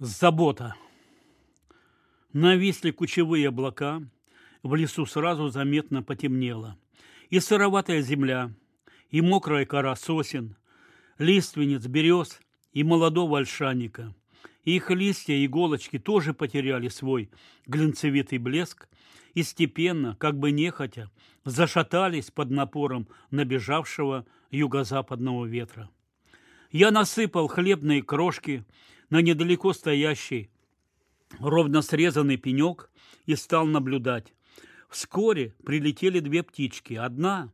Забота. Нависли кучевые облака, в лесу сразу заметно потемнело. И сыроватая земля, и мокрая кора сосен, лиственниц, берез и молодого ольшанника. Их листья и иголочки тоже потеряли свой глинцевитый блеск и степенно, как бы нехотя, зашатались под напором набежавшего юго-западного ветра. Я насыпал хлебные крошки – на недалеко стоящий ровно срезанный пенек и стал наблюдать. Вскоре прилетели две птички. Одна,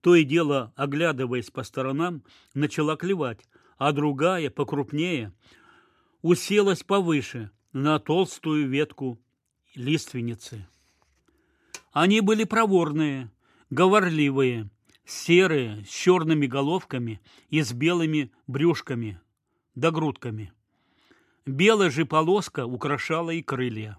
то и дело оглядываясь по сторонам, начала клевать, а другая, покрупнее, уселась повыше на толстую ветку лиственницы. Они были проворные, говорливые, серые, с черными головками и с белыми брюшками да грудками. Белая же полоска украшала и крылья.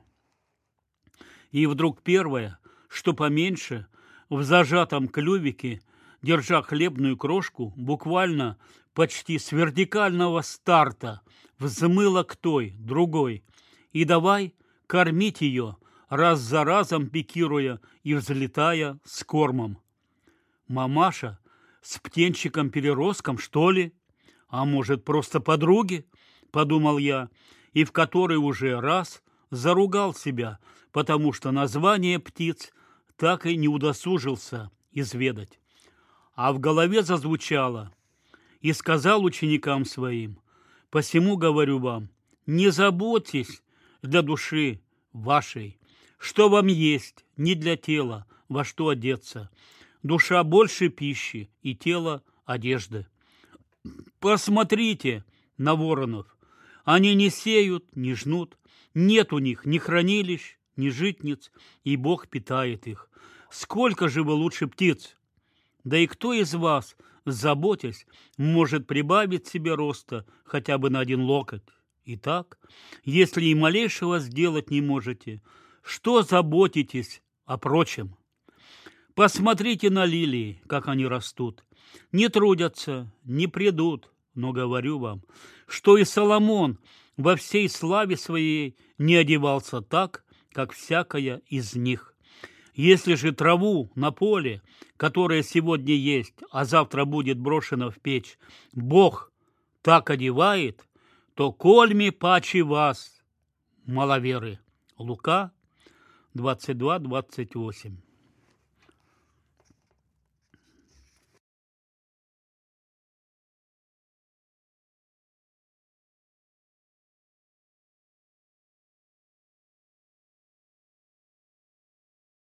И вдруг первое, что поменьше, в зажатом клювике, держа хлебную крошку, буквально почти с вертикального старта взмыла к той, другой, и давай кормить ее, раз за разом пикируя и взлетая с кормом. Мамаша с птенчиком-переростком, что ли? А может, просто подруги? — подумал я, и в который уже раз заругал себя, потому что название птиц так и не удосужился изведать. А в голове зазвучало, и сказал ученикам своим, «Посему говорю вам, не заботьтесь для души вашей, что вам есть, не для тела, во что одеться. Душа больше пищи и тело одежды. Посмотрите на воронов, они не сеют, не жнут, нет у них ни хранилищ, ни житниц, и Бог питает их. Сколько же вы лучше птиц? Да и кто из вас, заботясь, может прибавить себе роста хотя бы на один локоть? Итак, если и малейшего сделать не можете, что заботитесь о прочем? Посмотрите на лилии, как они растут. Не трудятся, не придут, но говорю вам, что и Соломон во всей славе своей не одевался так, как всякая из них. Если же траву на поле, которая сегодня есть, а завтра будет брошена в печь, Бог так одевает, то кольми паче вас, маловеры. Лука 22-28